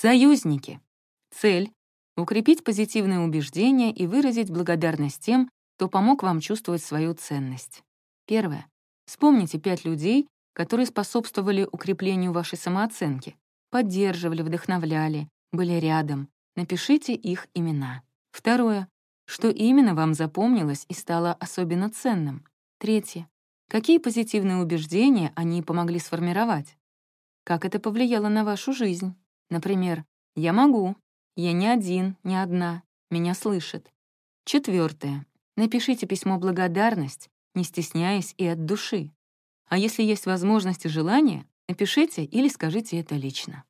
Союзники. Цель — укрепить позитивные убеждения и выразить благодарность тем, кто помог вам чувствовать свою ценность. Первое. Вспомните пять людей, которые способствовали укреплению вашей самооценки, поддерживали, вдохновляли, были рядом. Напишите их имена. Второе. Что именно вам запомнилось и стало особенно ценным? Третье. Какие позитивные убеждения они помогли сформировать? Как это повлияло на вашу жизнь? Например, «Я могу», «Я не один, не одна», «Меня слышит». Четвертое. Напишите письмо «Благодарность», не стесняясь и от души. А если есть возможность и желание, напишите или скажите это лично.